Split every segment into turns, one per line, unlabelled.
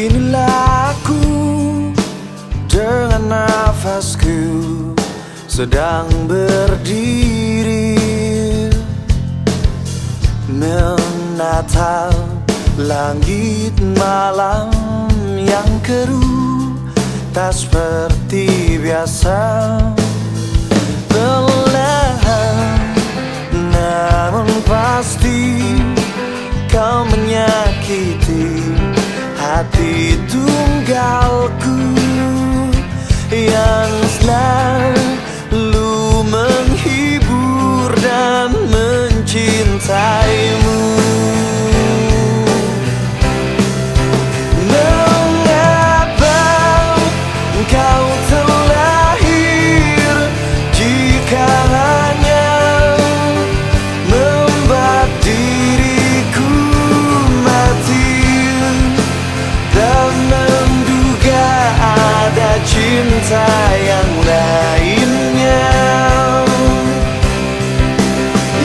Inilah aku dengan nafasku sedang berdiri menatap langit malam yang keruh tak seperti biasa. Hati tunggalku Yang selalu menghibur dan mencintaimu. Mengapa kau terlahir cinta yang lainnya.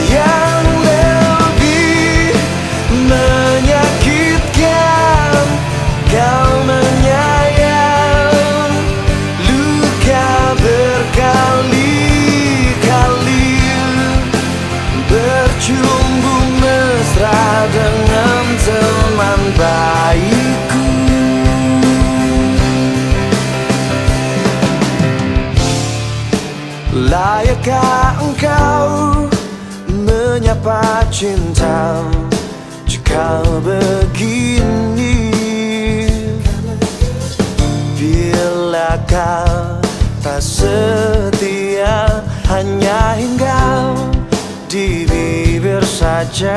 Yang lebih menyakitkan kau menyayang. Luka berkali-kali bercumbu mesra dengan teman baikku Layakkah engkau menyapa cinta jika begini? Bilakah tak setia hanya hingga di bibir saja